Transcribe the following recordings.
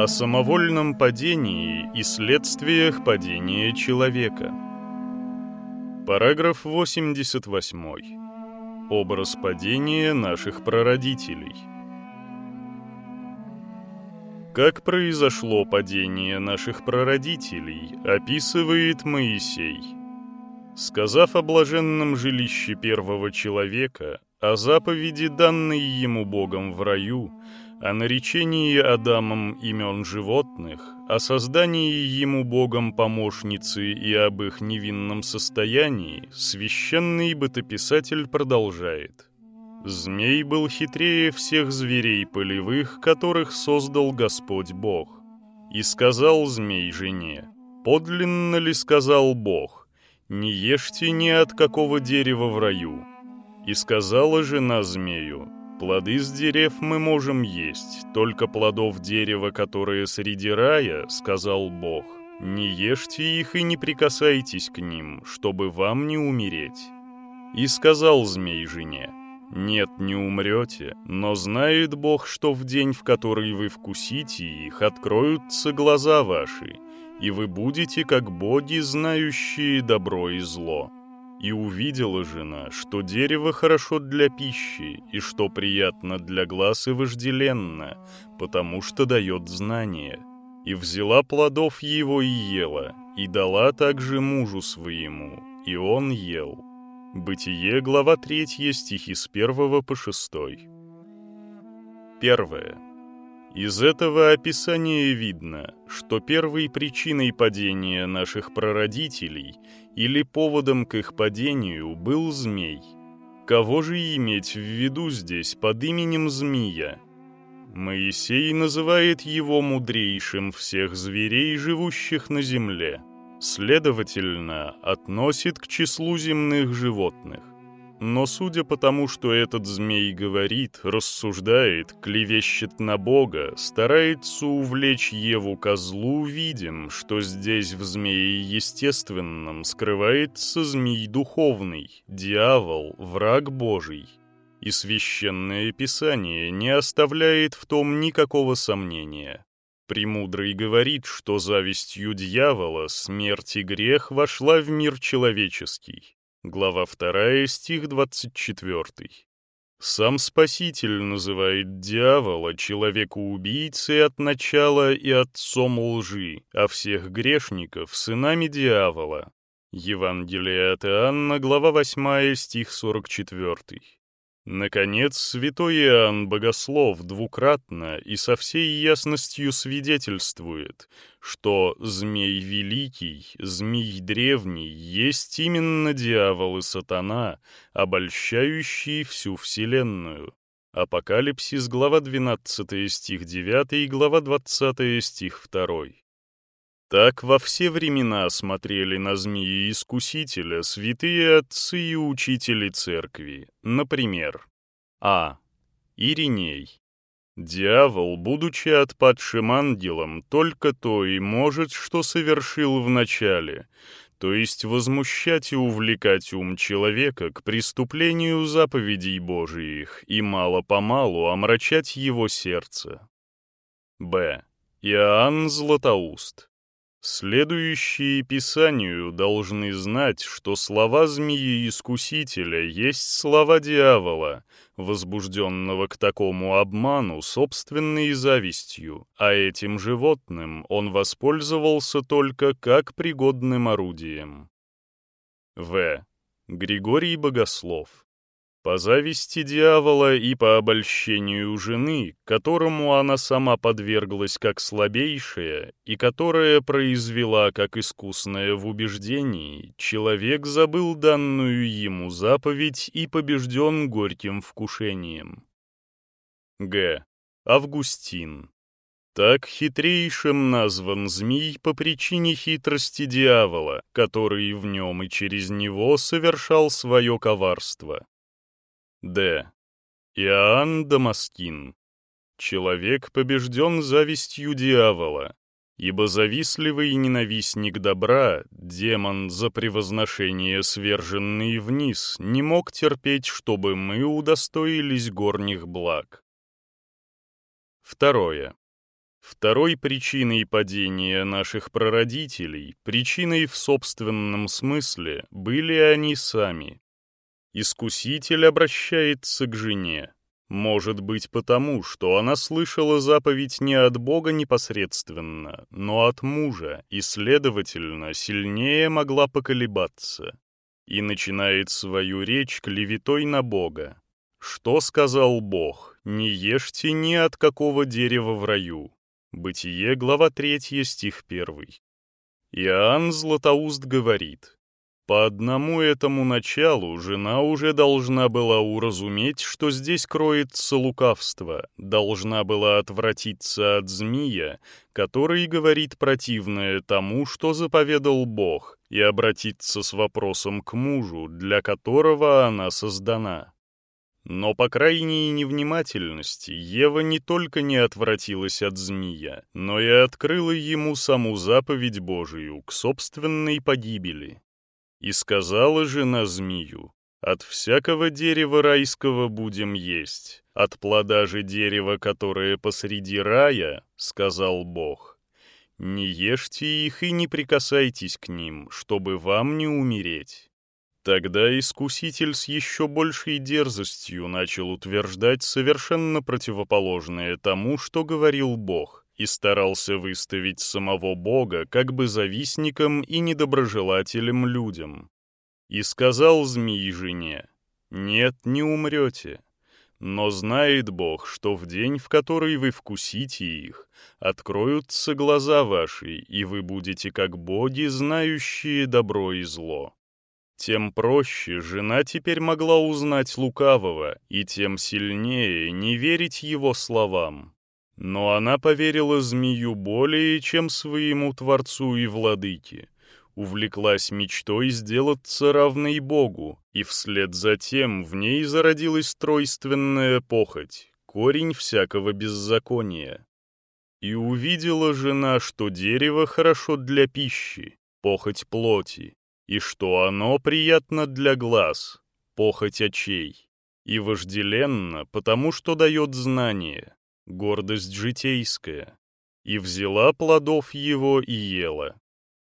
О самовольном падении и следствиях падения человека. Параграф 88. Образ падения наших прародителей. Как произошло падение наших прародителей, описывает Моисей. Сказав о блаженном жилище первого человека, о заповеди, данной ему Богом в раю, о наречении Адамом имен животных, о создании ему Богом помощницы и об их невинном состоянии, священный бытописатель продолжает. «Змей был хитрее всех зверей полевых, которых создал Господь Бог. И сказал змей жене, «Подлинно ли сказал Бог, не ешьте ни от какого дерева в раю?» И сказала жена змею, Плоды с дерев мы можем есть, только плодов дерева, которые среди рая, сказал Бог. Не ешьте их и не прикасайтесь к ним, чтобы вам не умереть. И сказал змей жене, нет, не умрете, но знает Бог, что в день, в который вы вкусите их, откроются глаза ваши, и вы будете как боги, знающие добро и зло. И увидела жена, что дерево хорошо для пищи, и что приятно для глаз и вожделенно, потому что дает знание. И взяла плодов его и ела, и дала также мужу своему, и он ел. Бытие, глава 3, стихи с 1 по 6. Первое. Из этого описания видно, что первой причиной падения наших прародителей или поводом к их падению был змей. Кого же иметь в виду здесь под именем змея? Моисей называет его мудрейшим всех зверей, живущих на земле. Следовательно, относит к числу земных животных. Но судя по тому, что этот змей говорит, рассуждает, клевещет на Бога, старается увлечь Еву козлу, видим, что здесь в змее естественном скрывается змей духовный, дьявол, враг Божий. И священное писание не оставляет в том никакого сомнения. Премудрый говорит, что завистью дьявола смерть и грех вошла в мир человеческий. Глава 2, стих 24. Сам Спаситель называет дьявола человека-убийцей от начала и отцом лжи, а всех грешников — сынами дьявола. Евангелие от Иоанна, глава 8, стих 44. Наконец, святой Иоанн Богослов двукратно и со всей ясностью свидетельствует, что Змей Великий, Змей Древний есть именно дьявол и сатана, обольщающие всю Вселенную. Апокалипсис, глава 12, стих 9 и глава 20, стих 2. Так во все времена смотрели на змеи-искусителя святые отцы и учители церкви. Например, А. Ириней. Дьявол, будучи отпадшим ангелом, только то и может, что совершил вначале, то есть возмущать и увлекать ум человека к преступлению заповедей Божиих и мало-помалу омрачать его сердце. Б. Иоанн Златоуст. Следующие Писанию должны знать, что слова змеи-искусителя есть слова дьявола, возбужденного к такому обману собственной завистью, а этим животным он воспользовался только как пригодным орудием. В. Григорий Богослов по зависти дьявола и по обольщению жены, которому она сама подверглась как слабейшая и которая произвела как искусная в убеждении, человек забыл данную ему заповедь и побежден горьким вкушением. Г. Августин так хитрейшим назван змей по причине хитрости дьявола, который в нем и через него совершал свое коварство. Д. Иоанн Дамаскин. Человек побежден завистью дьявола, ибо завистливый ненавистник добра, демон за превозношение сверженный вниз, не мог терпеть, чтобы мы удостоились горних благ. Второе. Второй причиной падения наших прародителей, причиной в собственном смысле, были они сами. Искуситель обращается к жене. Может быть потому, что она слышала заповедь не от Бога непосредственно, но от мужа, и, следовательно, сильнее могла поколебаться. И начинает свою речь клеветой на Бога. Что сказал Бог? «Не ешьте ни от какого дерева в раю». Бытие, глава 3, стих 1. Иоанн Златоуст говорит, по одному этому началу жена уже должна была уразуметь, что здесь кроется лукавство, должна была отвратиться от змея, который говорит противное тому, что заповедал Бог, и обратиться с вопросом к мужу, для которого она создана. Но по крайней невнимательности Ева не только не отвратилась от змея, но и открыла ему саму заповедь Божию к собственной погибели. И сказала жена змею, «От всякого дерева райского будем есть, от плода же дерева, которое посреди рая, — сказал Бог, — не ешьте их и не прикасайтесь к ним, чтобы вам не умереть». Тогда искуситель с еще большей дерзостью начал утверждать совершенно противоположное тому, что говорил Бог, и старался выставить самого Бога как бы завистником и недоброжелателем людям. И сказал змеи жене, «Нет, не умрете». Но знает Бог, что в день, в который вы вкусите их, откроются глаза ваши, и вы будете как боги, знающие добро и зло. Тем проще жена теперь могла узнать лукавого, и тем сильнее не верить его словам. Но она поверила змею более, чем своему Творцу и Владыке, увлеклась мечтой сделаться равной Богу, и вслед за тем в ней зародилась тройственная похоть, корень всякого беззакония. И увидела жена, что дерево хорошо для пищи, похоть плоти, и что оно приятно для глаз, похоть очей, и вожделенно, потому что дает знание, гордость житейская, и взяла плодов его и ела.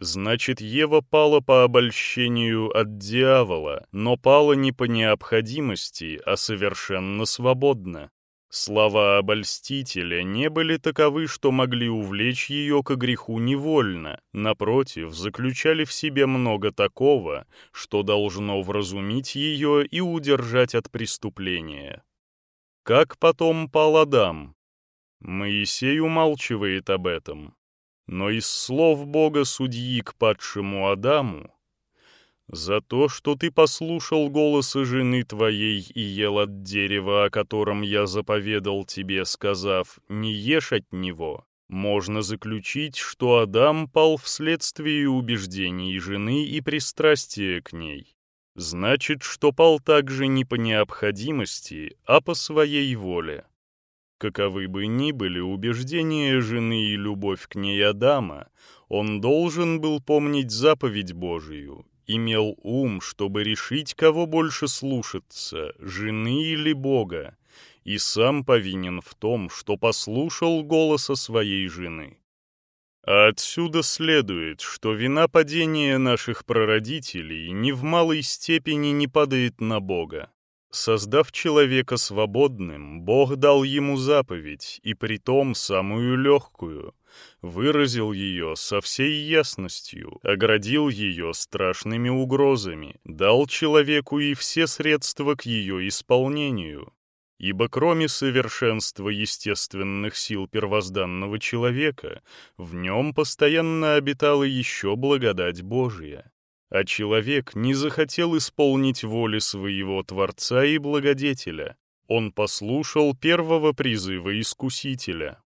Значит, Ева пала по обольщению от дьявола, но пала не по необходимости, а совершенно свободно. Слова обольстителя не были таковы, что могли увлечь ее к греху невольно, напротив, заключали в себе много такого, что должно вразумить ее и удержать от преступления. Как потом пал Адам? Моисей умалчивает об этом. Но из слов Бога судьи к падшему Адаму «За то, что ты послушал голоса жены твоей и ел от дерева, о котором я заповедал тебе, сказав, не ешь от него», можно заключить, что Адам пал вследствие убеждений жены и пристрастия к ней. Значит, что пал также не по необходимости, а по своей воле. Каковы бы ни были убеждения жены и любовь к ней Адама, он должен был помнить заповедь Божию, имел ум, чтобы решить, кого больше слушаться, жены или Бога, и сам повинен в том, что послушал голоса своей жены. А отсюда следует, что вина падения наших прародителей ни в малой степени не падает на Бога. Создав человека свободным, Бог дал ему заповедь, и притом самую легкую, выразил ее со всей ясностью, оградил ее страшными угрозами, дал человеку и все средства к ее исполнению. Ибо кроме совершенства естественных сил первозданного человека, в нем постоянно обитала еще благодать Божия а человек не захотел исполнить воли своего Творца и Благодетеля. Он послушал первого призыва Искусителя.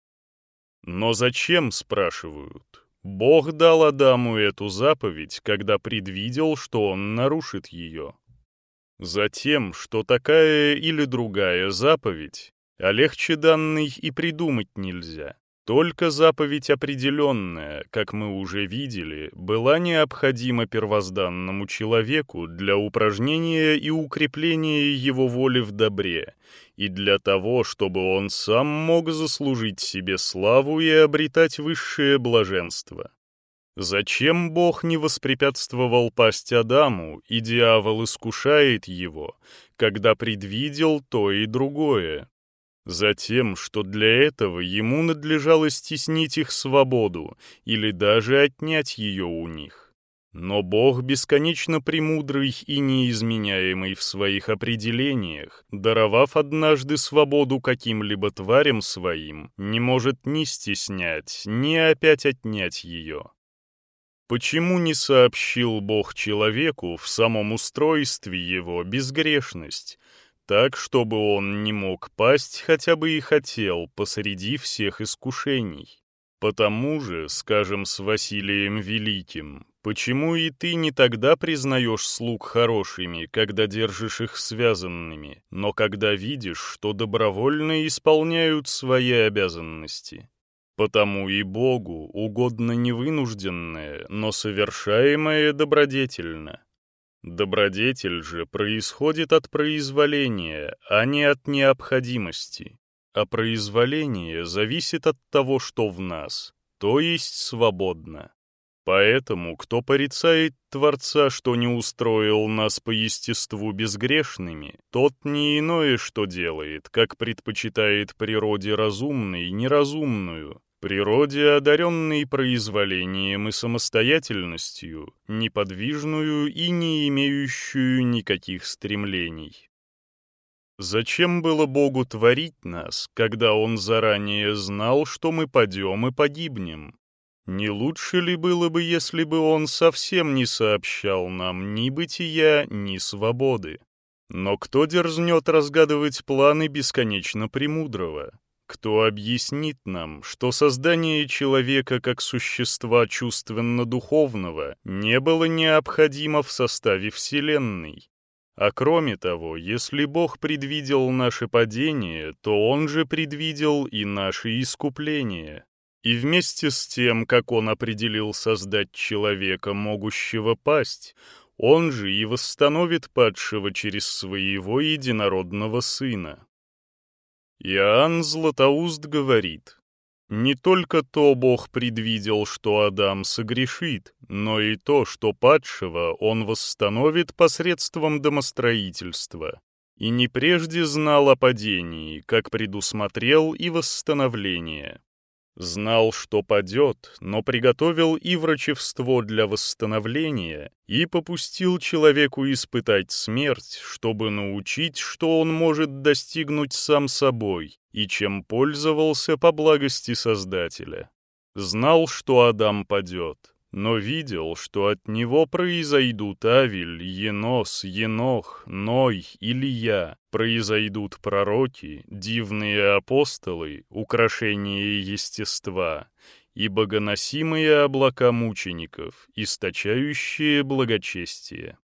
Но зачем, спрашивают? Бог дал Адаму эту заповедь, когда предвидел, что он нарушит ее. Затем, что такая или другая заповедь, а легче данной и придумать нельзя. Только заповедь определенная, как мы уже видели, была необходима первозданному человеку для упражнения и укрепления его воли в добре, и для того, чтобы он сам мог заслужить себе славу и обретать высшее блаженство. Зачем Бог не воспрепятствовал пасть Адаму, и дьявол искушает его, когда предвидел то и другое? Затем, что для этого ему надлежало стеснить их свободу или даже отнять ее у них. Но Бог бесконечно премудрый и неизменяемый в своих определениях, даровав однажды свободу каким-либо тварям своим, не может ни стеснять, ни опять отнять ее. Почему не сообщил Бог человеку в самом устройстве его безгрешность, так, чтобы он не мог пасть, хотя бы и хотел, посреди всех искушений. Потому же, скажем с Василием Великим, почему и ты не тогда признаешь слуг хорошими, когда держишь их связанными, но когда видишь, что добровольно исполняют свои обязанности? Потому и Богу угодно не вынужденное, но совершаемое добродетельно. Добродетель же происходит от произволения, а не от необходимости. А произволение зависит от того, что в нас, то есть свободно. Поэтому, кто порицает Творца, что не устроил нас по естеству безгрешными, тот не иное что делает, как предпочитает природе разумной неразумную, природе, одаренной произволением и самостоятельностью, неподвижную и не имеющую никаких стремлений. Зачем было Богу творить нас, когда Он заранее знал, что мы падем и погибнем? Не лучше ли было бы, если бы Он совсем не сообщал нам ни бытия, ни свободы? Но кто дерзнет разгадывать планы бесконечно премудрого? Кто объяснит нам, что создание человека как существа чувственно-духовного не было необходимо в составе Вселенной? А кроме того, если Бог предвидел наше падение, то Он же предвидел и наше искупление. И вместе с тем, как Он определил создать человека, могущего пасть, Он же и восстановит падшего через своего единородного Сына. Иоанн Златоуст говорит, «Не только то Бог предвидел, что Адам согрешит, но и то, что падшего он восстановит посредством домостроительства, и не прежде знал о падении, как предусмотрел и восстановление». Знал, что падет, но приготовил и врачевство для восстановления, и попустил человеку испытать смерть, чтобы научить, что он может достигнуть сам собой, и чем пользовался по благости Создателя. Знал, что Адам падет, но видел, что от него произойдут Авель, Енос, Енох, Ной, Илья, произойдут пророки, дивные апостолы, украшения естества и богоносимые облака мучеников, источающие благочестие.